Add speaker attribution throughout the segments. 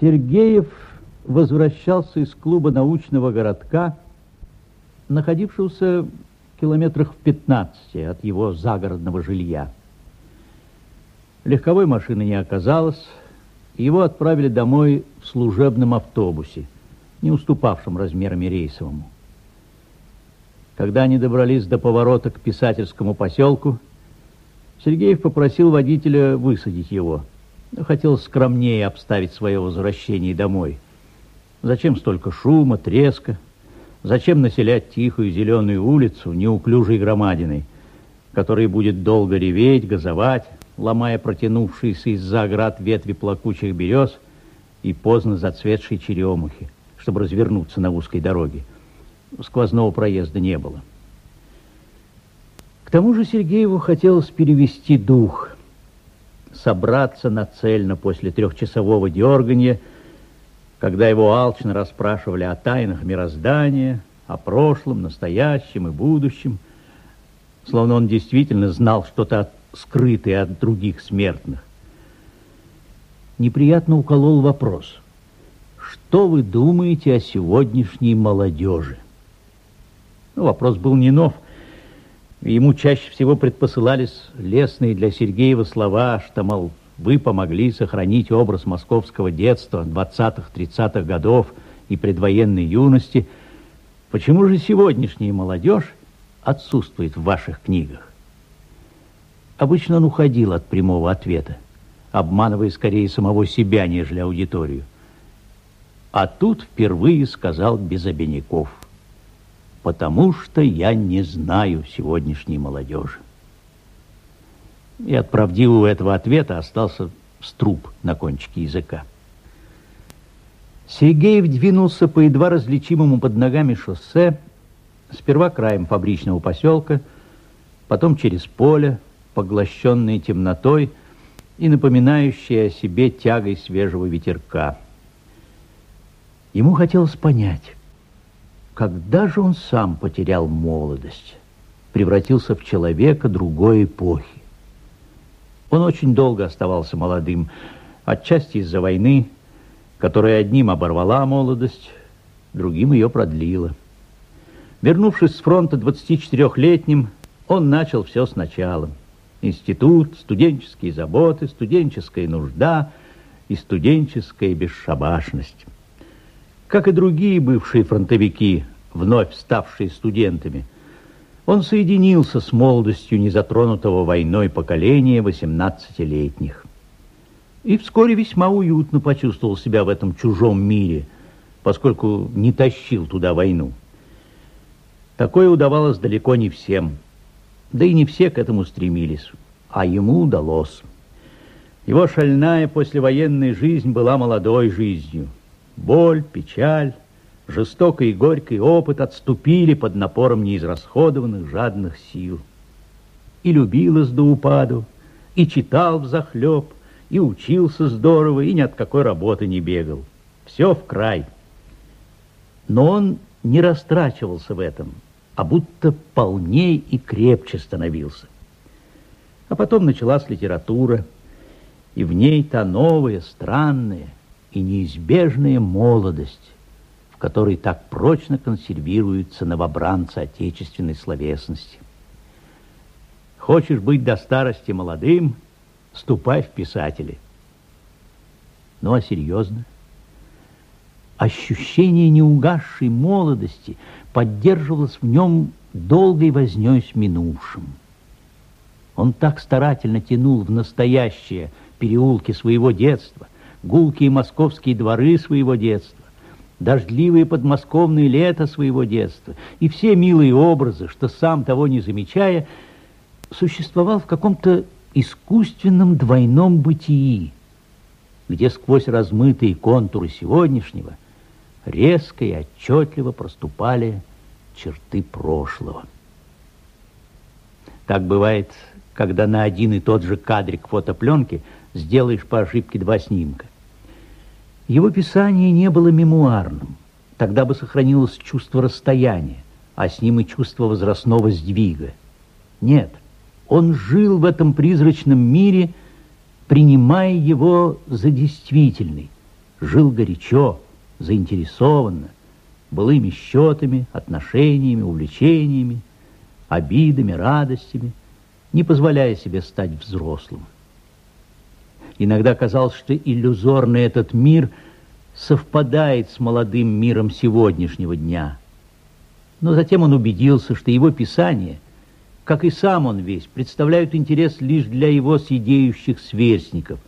Speaker 1: Сергеев возвращался из клуба научного городка, находившегося километрах в 15 от его загородного жилья. Легковой машины не оказалось, его отправили домой в служебном автобусе, не уступавшем размерами рейсовому. Когда они добрались до поворота к писательскому поселку, Сергеев попросил водителя высадить его. Хотел скромнее обставить свое возвращение домой. Зачем столько шума, треска? Зачем населять тихую зеленую улицу неуклюжей громадиной, которая будет долго реветь, газовать, ломая протянувшиеся из-за оград ветви плакучих берез и поздно зацветшей черемухи, чтобы развернуться на узкой дороге. Сквозного проезда не было. К тому же Сергееву хотелось перевести дух, собраться нацельно после трехчасового дергания, когда его алчно расспрашивали о тайнах мироздания, о прошлом, настоящем и будущем, словно он действительно знал что-то скрытое от других смертных. Неприятно уколол вопрос. Что вы думаете о сегодняшней молодежи? Ну, вопрос был не нов. Ему чаще всего предпосылались лестные для Сергеева слова, что, мол, вы помогли сохранить образ московского детства 20-30-х годов и предвоенной юности. Почему же сегодняшняя молодежь отсутствует в ваших книгах? Обычно он уходил от прямого ответа, обманывая скорее самого себя, нежели аудиторию. А тут впервые сказал без обиняков. Потому что я не знаю сегодняшней молодежи. И от правдивого этого ответа остался струп на кончике языка. Сергеев двинулся по едва различимому под ногами шоссе, сперва краем фабричного поселка, потом через поле, поглощенные темнотой и напоминающие о себе тягой свежего ветерка. Ему хотелось понять, когда же он сам потерял молодость, превратился в человека другой эпохи. Он очень долго оставался молодым, отчасти из-за войны, которая одним оборвала молодость, другим ее продлила. Вернувшись с фронта 24-летним, он начал все сначала – Институт, студенческие заботы, студенческая нужда и студенческая бесшабашность. Как и другие бывшие фронтовики, вновь ставшие студентами, он соединился с молодостью незатронутого войной поколения 18-летних. И вскоре весьма уютно почувствовал себя в этом чужом мире, поскольку не тащил туда войну. Такое удавалось далеко не всем – да и не все к этому стремились, а ему удалось. Его шальная послевоенная жизнь была молодой жизнью. Боль, печаль, жестокий и горький опыт отступили под напором неизрасходованных жадных сил. И любилась до упаду, и читал взахлеб, и учился здорово, и ни от какой работы не бегал. Все в край. Но он не растрачивался в этом – а будто полней и крепче становился. А потом началась литература, и в ней та новая, странная и неизбежная молодость, в которой так прочно консервируются новобранцы отечественной словесности. Хочешь быть до старости молодым, ступай в писатели. Ну, а серьезно? Ощущение неугасшей молодости поддерживалось в нем долгой вознёй с минувшим. Он так старательно тянул в настоящее переулки своего детства, гулкие московские дворы своего детства, дождливые подмосковные лета своего детства и все милые образы, что сам того не замечая, существовал в каком-то искусственном двойном бытии, где сквозь размытые контуры сегодняшнего – резко и отчетливо проступали черты прошлого. Так бывает, когда на один и тот же кадрик фотопленки сделаешь по ошибке два снимка. Его писание не было мемуарным. Тогда бы сохранилось чувство расстояния, а с ним и чувство возрастного сдвига. Нет, он жил в этом призрачном мире, принимая его за действительный, жил горячо, заинтересованно, былыми счетами, отношениями, увлечениями, обидами, радостями, не позволяя себе стать взрослым. Иногда казалось, что иллюзорный этот мир совпадает с молодым миром сегодняшнего дня. Но затем он убедился, что его писания, как и сам он весь, представляют интерес лишь для его сидеющих сверстников,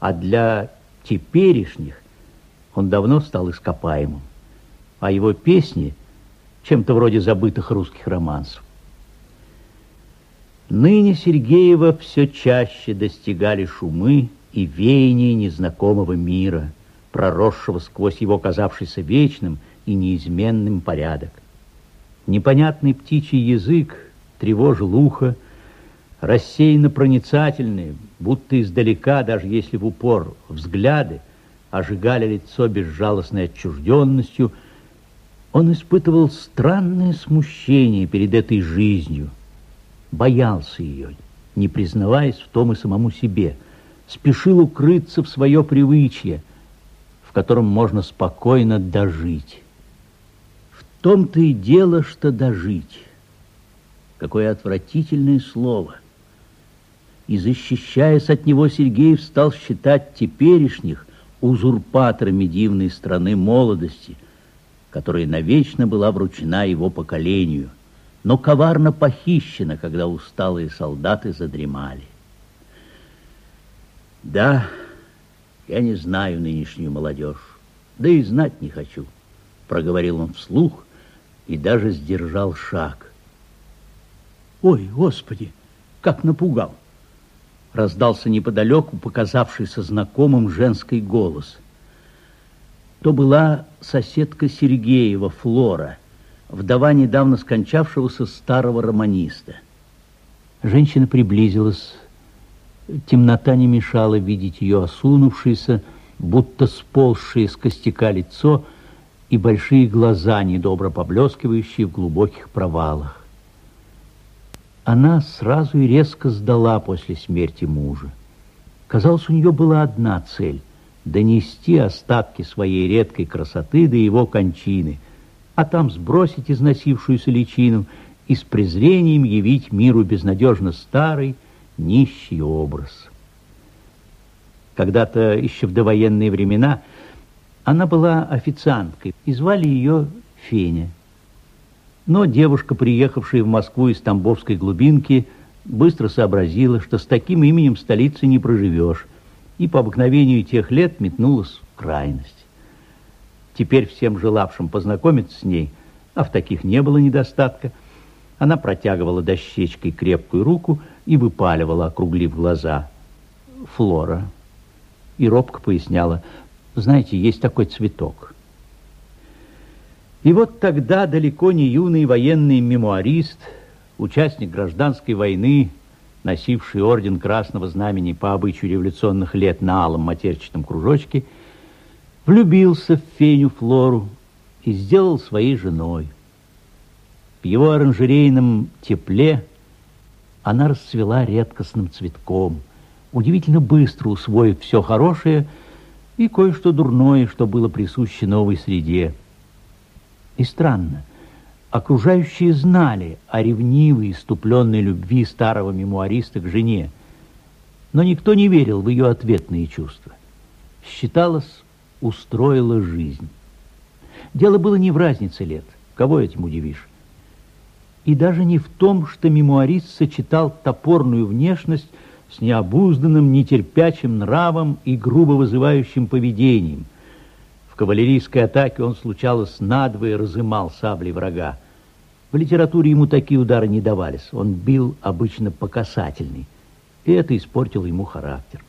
Speaker 1: а для теперешних он давно стал ископаемым, а его песни чем-то вроде забытых русских романсов. Ныне Сергеева все чаще достигали шумы и веяния незнакомого мира, проросшего сквозь его казавшийся вечным и неизменным порядок. Непонятный птичий язык тревожил ухо, рассеянно проницательные, будто издалека, даже если в упор, взгляды ожигали лицо безжалостной отчужденностью, он испытывал странное смущение перед этой жизнью, боялся ее, не признаваясь в том и самому себе, спешил укрыться в свое привычье, в котором можно спокойно дожить. В том-то и дело, что дожить. Какое отвратительное слово. И защищаясь от него, Сергеев стал считать теперешних узурпаторами дивной страны молодости, которая навечно была вручена его поколению, но коварно похищена, когда усталые солдаты задремали. Да, я не знаю нынешнюю молодежь, да и знать не хочу, проговорил он вслух и даже сдержал шаг. Ой, Господи, как напугал! Раздался неподалеку показавшийся знакомым женский голос. То была соседка Сергеева, Флора, вдова недавно скончавшегося старого романиста. Женщина приблизилась. Темнота не мешала видеть ее осунувшееся, будто сползшее с костяка лицо и большие глаза, недобро поблескивающие в глубоких провалах. Она сразу и резко сдала после смерти мужа. Казалось, у нее была одна цель — донести остатки своей редкой красоты до его кончины — а там сбросить износившуюся личину и с презрением явить миру безнадежно старый, нищий образ. Когда-то, еще в довоенные времена, она была официанткой, и звали ее Феня. Но девушка, приехавшая в Москву из Тамбовской глубинки, быстро сообразила, что с таким именем в столице не проживешь, и по обыкновению тех лет метнулась в крайность. Теперь всем желавшим познакомиться с ней, а в таких не было недостатка, она протягивала дощечкой крепкую руку и выпаливала, округлив глаза. Флора. И робко поясняла, знаете, есть такой цветок. И вот тогда далеко не юный военный мемуарист, участник гражданской войны, носивший орден Красного Знамени по обычаю революционных лет на алом матерчатом кружочке, влюбился в Феню Флору и сделал своей женой. В его оранжерейном тепле она расцвела редкостным цветком, удивительно быстро усвоив все хорошее и кое-что дурное, что было присуще новой среде. И странно, окружающие знали о ревнивой, иступленной любви старого мемуариста к жене, но никто не верил в ее ответные чувства. Считалось, устроила жизнь. Дело было не в разнице лет, кого этим удивишь. И даже не в том, что мемуарист сочетал топорную внешность с необузданным, нетерпячим нравом и грубо вызывающим поведением. В кавалерийской атаке он случалось надвое разымал сабли врага. В литературе ему такие удары не давались, он бил обычно по касательной, и это испортило ему характер.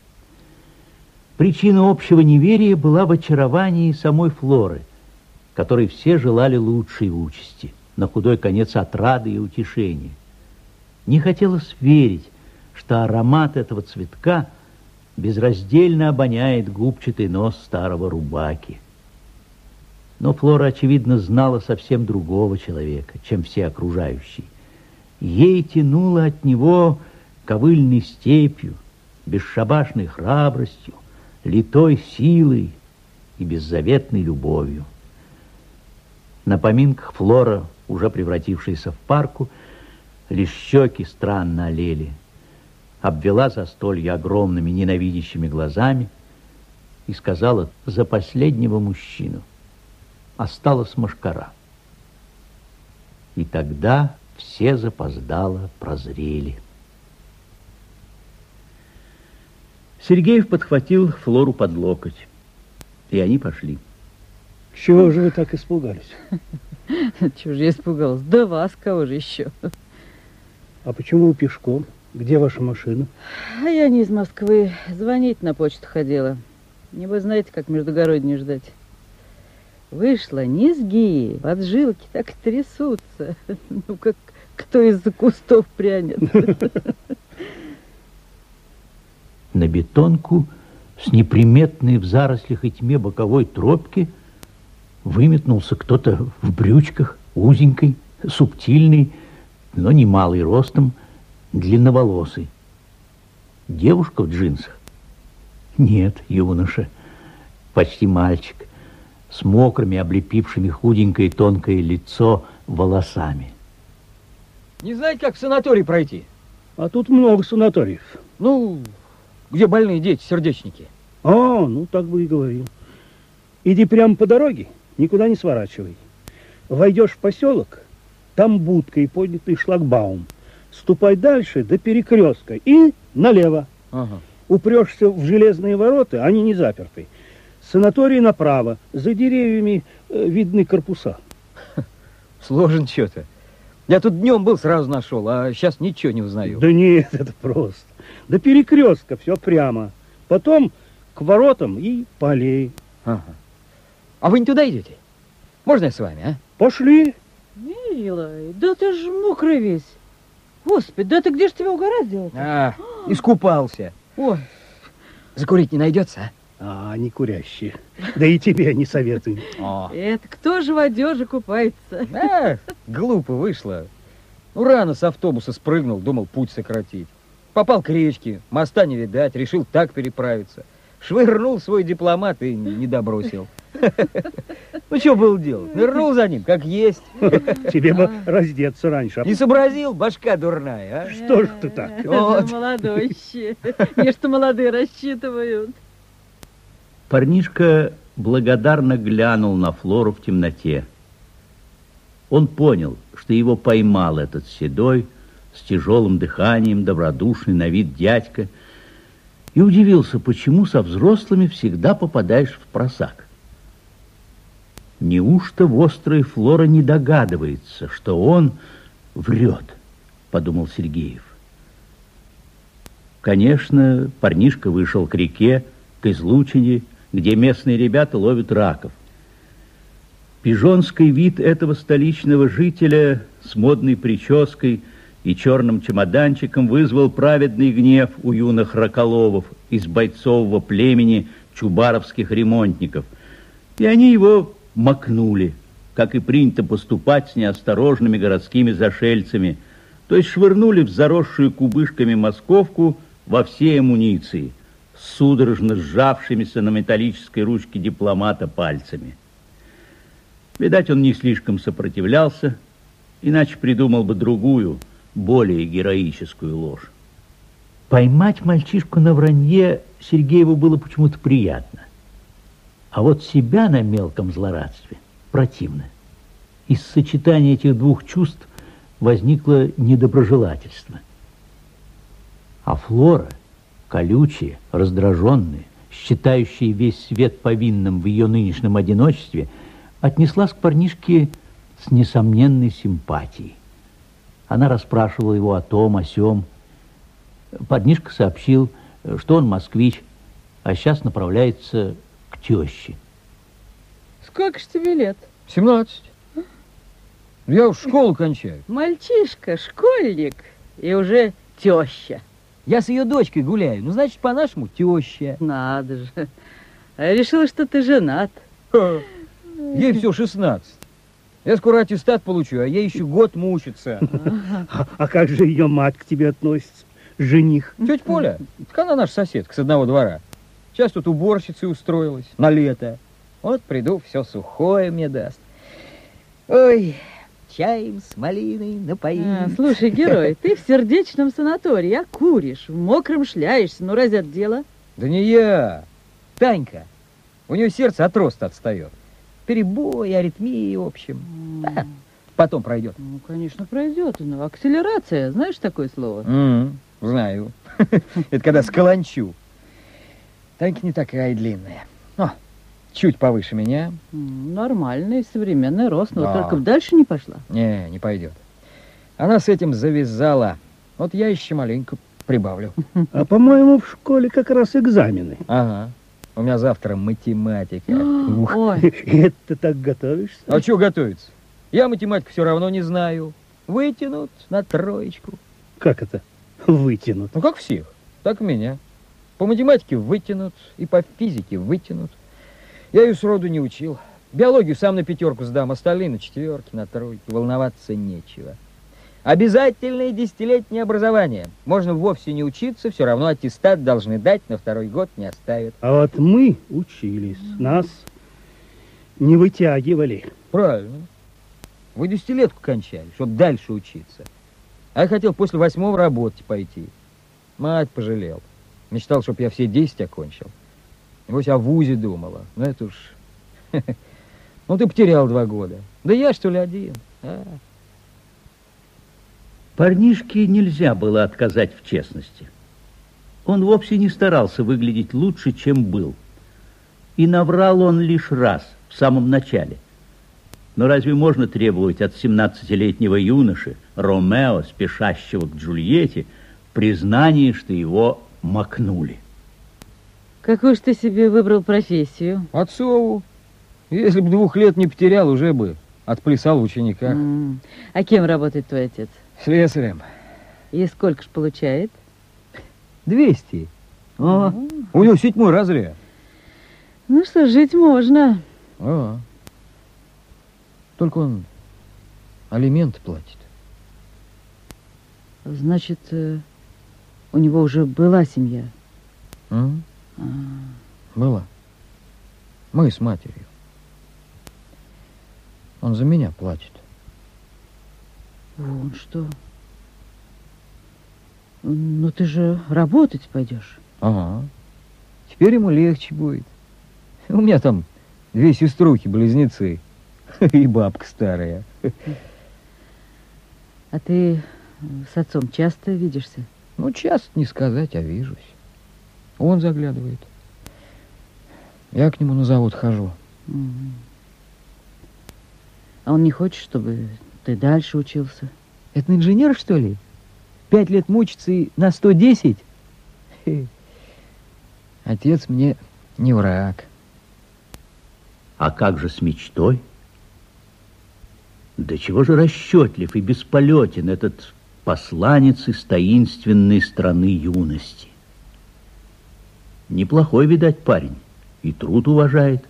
Speaker 1: Причина общего неверия была в очаровании самой Флоры, которой все желали лучшей участи, на худой конец отрады и утешения. Не хотелось верить, что аромат этого цветка безраздельно обоняет губчатый нос старого рубаки. Но Флора, очевидно, знала совсем другого человека, чем все окружающие. Ей тянуло от него ковыльной степью, бесшабашной храбростью, литой силой, и беззаветной любовью. На поминках Флора, уже превратившаяся в парку, лишь щеки странно олели, обвела застолье огромными ненавидящими глазами и сказала за последнего мужчину. Осталась машкара. И тогда все запоздало прозрели. Сергеев подхватил Флору под локоть, и они пошли.
Speaker 2: Чего же вы так испугались?
Speaker 3: Чего же я испугалась? Да вас, кого же еще?
Speaker 2: А почему пешком? Где ваша машина?
Speaker 3: А я не из Москвы. Звонить на почту ходила. Не вы знаете, как междугороднее ждать. Вышла низгие, поджилки так и трясутся. Ну, как кто из-за кустов прянет.
Speaker 1: На бетонку с неприметной в зарослях и тьме боковой тропки выметнулся кто-то в брючках, узенькой, субтильный, но немалый ростом, длинноволосый. Девушка в джинсах? Нет, юноша, почти мальчик, с мокрыми, облепившими худенькое тонкое лицо волосами.
Speaker 4: Не знаете, как в санаторий пройти?
Speaker 2: А тут много санаториев.
Speaker 4: Ну, где больные дети, сердечники.
Speaker 2: А, ну так бы и говорил. Иди прямо по дороге, никуда не сворачивай. Войдешь в поселок, там будка и поднятый шлагбаум. Ступай дальше до перекрестка и налево.
Speaker 4: Ага.
Speaker 2: Упрешься в железные ворота, они не заперты. Санаторий направо, за деревьями э, видны корпуса.
Speaker 4: Сложен что-то. Я тут днем был, сразу нашел, а сейчас ничего не узнаю.
Speaker 2: Да нет, это просто. До перекрестка все прямо. Потом к воротам и полей.
Speaker 4: Ага. А вы не туда идете? Можно я с вами, а?
Speaker 2: Пошли.
Speaker 3: Милый, да ты ж мокрый весь. Господи, да ты где ж тебя угораздило?
Speaker 4: А, искупался.
Speaker 3: Ой,
Speaker 4: Закурить не найдется,
Speaker 2: А, не курящие. Да и тебе не советую.
Speaker 4: а? О.
Speaker 3: это кто же в одежде купается?
Speaker 4: А, глупо вышло. Ну, рано с автобуса спрыгнул, думал путь сократить. Попал к речке, моста не видать, решил так переправиться. Швырнул свой дипломат и не добросил. Ну, что было делать? Нырнул за ним, как есть.
Speaker 2: Тебе бы раздеться раньше.
Speaker 4: Не сообразил, башка дурная, а?
Speaker 2: Что ж ты так?
Speaker 3: Молодой. Не что молодые рассчитывают.
Speaker 1: Парнишка благодарно глянул на Флору в темноте. Он понял, что его поймал этот седой, с тяжелым дыханием, добродушный на вид дядька, и удивился, почему со взрослыми всегда попадаешь в просак. Неужто вострая Флора не догадывается, что он врет, подумал Сергеев. Конечно, парнишка вышел к реке, к излучине, где местные ребята ловят раков. Пижонский вид этого столичного жителя с модной прической и черным чемоданчиком вызвал праведный гнев у юных раколовов из бойцового племени чубаровских ремонтников. И они его макнули, как и принято поступать с неосторожными городскими зашельцами, то есть швырнули в заросшую кубышками московку во всей амуниции, судорожно сжавшимися на металлической ручке дипломата пальцами. Видать, он не слишком сопротивлялся, иначе придумал бы другую, более героическую ложь. Поймать мальчишку на вранье Сергееву было почему-то приятно. А вот себя на мелком злорадстве противно. Из сочетания этих двух чувств возникло недоброжелательство. А Флора, колючая, раздраженная, считающая весь свет повинным в ее нынешнем одиночестве, отнеслась к парнишке с несомненной симпатией. Она расспрашивала его о том, о сём. Парнишка сообщил, что он москвич, а сейчас направляется к теще.
Speaker 3: Сколько ж тебе лет?
Speaker 4: 17. Я уж школу кончаю.
Speaker 3: Мальчишка, школьник и уже теща.
Speaker 4: Я с ее дочкой гуляю. Ну, значит, по-нашему теща.
Speaker 3: Надо же. А я решила, что ты женат.
Speaker 4: Ха. Ей все 16. Я скоро аттестат получу, а ей еще год мучиться.
Speaker 2: А, а как же ее мать к тебе относится? Жених.
Speaker 4: Тетя Поля, так она наша соседка с одного двора. Сейчас тут уборщицей устроилась на лето. Вот приду, все сухое мне даст. Ой, чаем с малиной напоим.
Speaker 3: А, слушай, герой, ты в сердечном санатории, а куришь, в мокром шляешься. Ну, разве это дело?
Speaker 4: Да не я, Танька. У нее сердце от роста отстает. Перебои, аритмии, в общем. А, потом пройдет.
Speaker 3: Ну, конечно, пройдет. Ну, акселерация, знаешь такое слово?
Speaker 4: Знаю. Это когда скаланчу. Танька не такая длинная. О, чуть повыше меня.
Speaker 3: Нормальный современный рост, но
Speaker 4: Да.
Speaker 3: только дальше не пошла.
Speaker 4: Не, не пойдет. Она с этим завязала. Вот я еще маленько прибавлю.
Speaker 2: А по-моему, в школе как раз экзамены.
Speaker 4: Ага. У меня завтра математика. Ух.
Speaker 3: Ой,
Speaker 2: Это ты так готовишься?
Speaker 4: А что готовиться? Я математику все равно не знаю. Вытянут на троечку.
Speaker 2: Как это? Вытянут.
Speaker 4: Ну, как всех, так и меня. По математике вытянут, и по физике вытянут. Я ее сроду не учил. Биологию сам на пятерку сдам, остальные на четверки, на тройки. Волноваться нечего. Обязательное десятилетнее образование. Можно вовсе не учиться, все равно аттестат должны дать, на второй год не оставят.
Speaker 2: А вот мы учились, нас не вытягивали.
Speaker 4: Правильно. Вы десятилетку кончали, чтобы дальше учиться. А я хотел после восьмого работать пойти. Мать пожалел. Мечтал, чтобы я все десять окончил. Небось, о вузе думала. Ну, это уж... Ну, ты потерял два года. Да я, что ли, один? А?
Speaker 1: Парнишке нельзя было отказать в честности. Он вовсе не старался выглядеть лучше, чем был. И наврал он лишь раз, в самом начале. Но разве можно требовать от 17-летнего юноши, Ромео, спешащего к Джульетте, признания, что его макнули?
Speaker 3: какую ж ты себе выбрал профессию?
Speaker 4: Отцову. Если бы двух лет не потерял, уже бы отплясал в учениках.
Speaker 3: М, А кем работает твой отец?
Speaker 4: Слесарем.
Speaker 3: И сколько ж получает?
Speaker 4: Двести. А, у него седьмой разряд.
Speaker 3: Ну что, жить можно.
Speaker 4: А. Только он алименты платит.
Speaker 3: Значит, э, у него уже была семья.
Speaker 4: М?
Speaker 3: А,
Speaker 4: Была. Мы с матерью. Он за меня платит.
Speaker 3: Вон что. Ну ты же работать пойдешь.
Speaker 4: Ага. Теперь ему легче будет. У меня там две сеструхи-близнецы. И бабка старая.
Speaker 3: А ты с отцом часто видишься?
Speaker 4: Ну, часто не сказать, а вижусь. Он заглядывает. Я к нему на завод хожу.
Speaker 3: А он не хочет, чтобы ты дальше учился?
Speaker 4: Это инженер, что ли? Пять лет мучиться и на 110? Хе. Отец мне не враг.
Speaker 1: А как же с мечтой? Да чего же расчетлив и бесполетен этот посланец из таинственной страны юности. Неплохой, видать, парень, и труд уважает.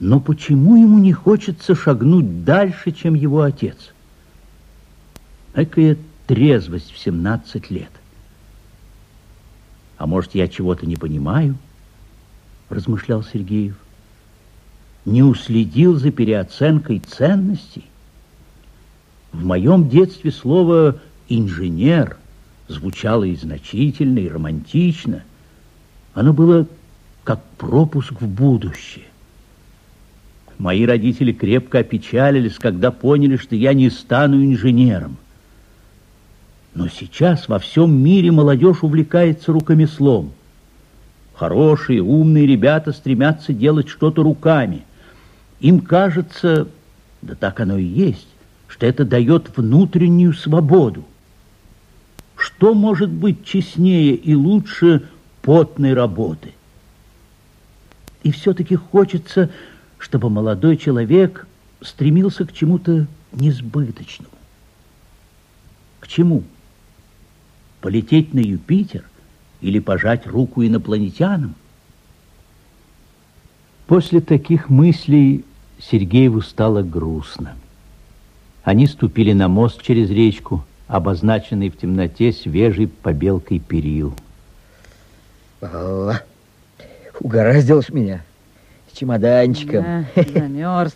Speaker 1: Но почему ему не хочется шагнуть дальше, чем его отец? Экая трезвость в 17 лет. А может, я чего-то не понимаю? Размышлял Сергеев не уследил за переоценкой ценностей. В моем детстве слово «инженер» звучало и значительно, и романтично. Оно было как пропуск в будущее. Мои родители крепко опечалились, когда поняли, что я не стану инженером. Но сейчас во всем мире молодежь увлекается рукомеслом. Хорошие, умные ребята стремятся делать что-то руками. Им кажется, да так оно и есть, что это дает внутреннюю свободу. Что может быть честнее и лучше потной работы? И все-таки хочется, чтобы молодой человек стремился к чему-то несбыточному. К чему? Полететь на Юпитер или пожать руку инопланетянам? После таких мыслей Сергееву стало грустно. Они ступили на мост через речку, обозначенный в темноте свежей побелкой перил.
Speaker 4: Угораздил ж меня. чемоданчиком.
Speaker 3: Да, замерз.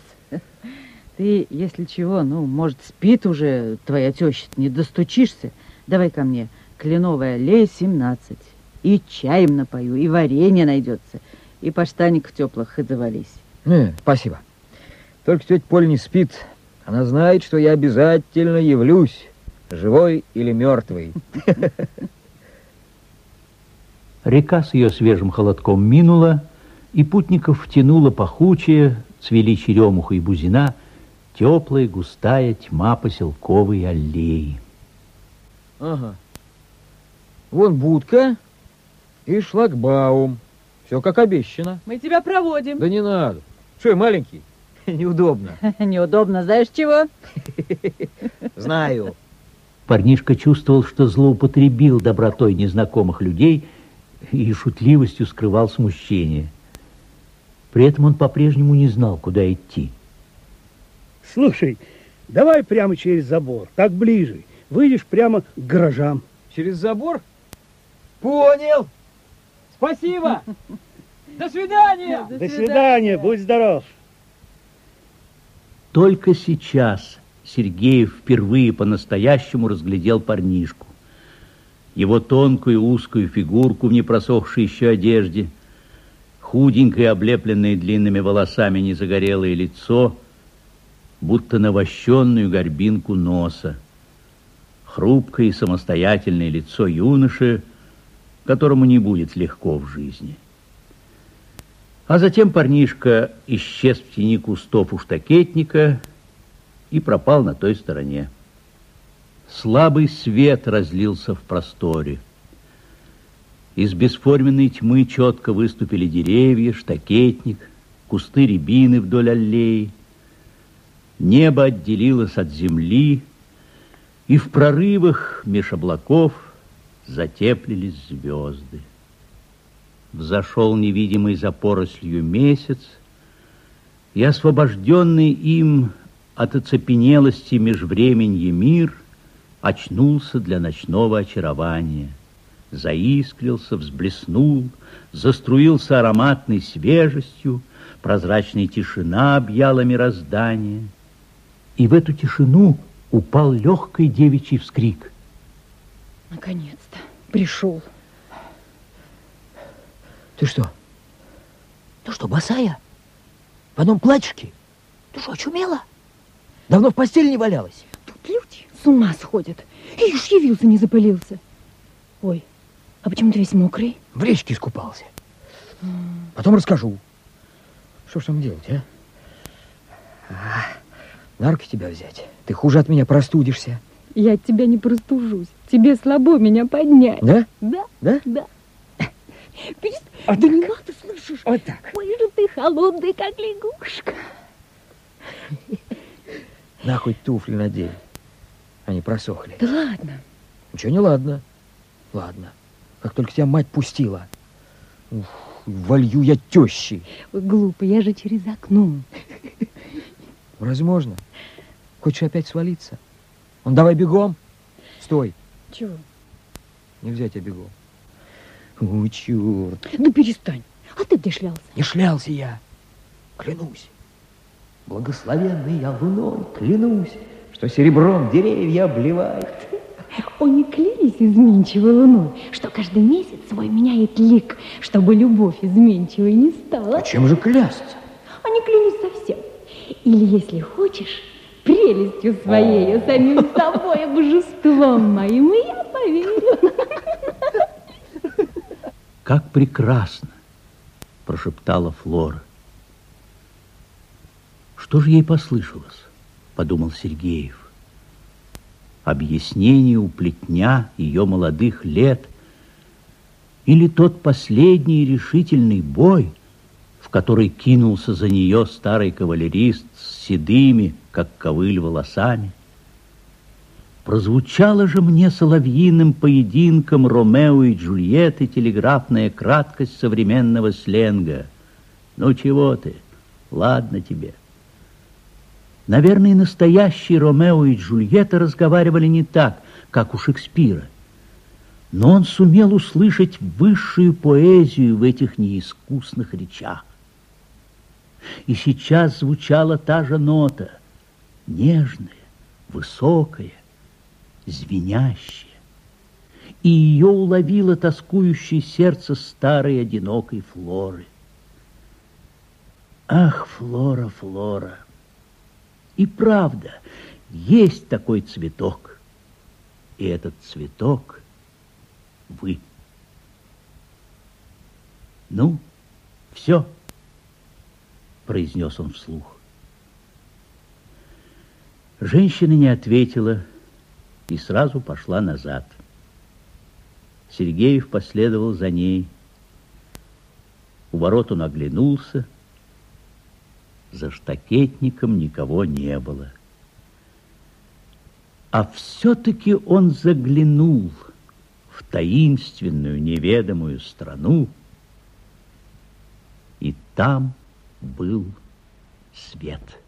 Speaker 3: Ты, если чего, ну, может, спит уже твоя теща, не достучишься? Давай ко мне, Кленовая аллея, 17. И чаем напою, и варенье найдется, и поштаников теплых хоть завались.
Speaker 4: Не, спасибо. Только тетя Поля не спит. Она знает, что я обязательно явлюсь, живой или мертвый.
Speaker 1: Река с ее свежим холодком минула, и путников втянула пахучая, цвели черемуха и бузина, теплая густая тьма поселковой аллеи.
Speaker 4: Ага. Вон будка и шлагбаум. Все как обещано.
Speaker 3: Мы тебя проводим.
Speaker 4: Да не надо. Что, я маленький? Неудобно.
Speaker 3: Неудобно, знаешь чего?
Speaker 4: Знаю.
Speaker 1: Парнишка чувствовал, что злоупотребил добротой незнакомых людей и шутливостью скрывал смущение. При этом он по-прежнему не знал, куда идти.
Speaker 2: Слушай, давай прямо через забор, так ближе. Выйдешь прямо к гаражам.
Speaker 4: Через забор? Понял. Спасибо. До свидания.
Speaker 2: До свидания, будь здоров.
Speaker 1: Только сейчас Сергеев впервые по-настоящему разглядел парнишку. Его тонкую узкую фигурку в непросохшей еще одежде, худенькое, облепленное длинными волосами незагорелое лицо, будто навощенную горбинку носа, хрупкое и самостоятельное лицо юноши, которому не будет легко в жизни. А затем парнишка исчез в тени кустов у штакетника и пропал на той стороне. Слабый свет разлился в просторе. Из бесформенной тьмы четко выступили деревья, штакетник, кусты рябины вдоль аллеи. Небо отделилось от земли, и в прорывах меж облаков затеплились звезды. Взошел невидимый за порослью месяц, и освобожденный им от оцепенелости межвременья мир очнулся для ночного очарования. Заискрился, взблеснул, заструился ароматной свежестью, прозрачная тишина объяла мироздание. И в эту тишину упал легкий девичий вскрик.
Speaker 5: Наконец-то пришел.
Speaker 6: Ты что? Ты что, босая? В одном платьишке? Ты что, очумела? Давно в постели не валялась?
Speaker 5: Тут люди с ума сходят. И уж явился, не запылился. Ой, а почему ты весь мокрый?
Speaker 6: В речке искупался. Потом расскажу. Что ж там делать, а? а на руки тебя взять. Ты хуже от меня простудишься.
Speaker 5: Я от тебя не простужусь. Тебе слабо меня поднять.
Speaker 6: Да?
Speaker 5: Да?
Speaker 6: Да?
Speaker 5: Да. Перест...
Speaker 6: Вот
Speaker 5: да не надо, слышишь?
Speaker 6: Вот так.
Speaker 5: Ой же ты холодный, как лягушка.
Speaker 6: На хоть туфли надень. Они просохли.
Speaker 5: Да ладно.
Speaker 6: Ничего не ладно. Ладно. Как только тебя мать пустила. Ух, волью я тещи.
Speaker 5: Ой, глупо, я же через окно.
Speaker 6: Возможно. Хочешь опять свалиться? Он давай бегом. Стой.
Speaker 5: Чего?
Speaker 6: Нельзя тебя бегом. О, черт.
Speaker 5: Да перестань. А ты где шлялся?
Speaker 6: Не шлялся я. Клянусь. Благословенный я луной, клянусь, что серебром деревья обливает.
Speaker 5: Ой, не клянись изменчивой луной, что каждый месяц свой меняет лик, чтобы любовь изменчивой не стала.
Speaker 6: А чем же клясться?
Speaker 5: А не клянусь совсем. Или, если хочешь, прелестью своей, самим собой, божеством моим, и я поверю.
Speaker 1: Как прекрасно, прошептала Флора. Что же ей послышалось, подумал Сергеев. Объяснение у плетня ее молодых лет или тот последний решительный бой, в который кинулся за нее старый кавалерист с седыми, как ковыль, волосами. Прозвучала же мне соловьиным поединком Ромео и Джульетты телеграфная краткость современного сленга. Ну чего ты? Ладно тебе. Наверное, настоящие Ромео и Джульетта разговаривали не так, как у Шекспира. Но он сумел услышать высшую поэзию в этих неискусных речах. и сейчас звучала та же нота, нежная, высокая, звенящая. И ее уловило тоскующее сердце старой одинокой Флоры. Ах, Флора, Флора! И правда, есть такой цветок. И этот цветок вы. Ну, все, произнес он вслух. Женщина не ответила и сразу пошла назад. Сергеев последовал за ней. У ворот он оглянулся. За штакетником никого не было. А все-таки он заглянул в таинственную неведомую страну, и там был свет.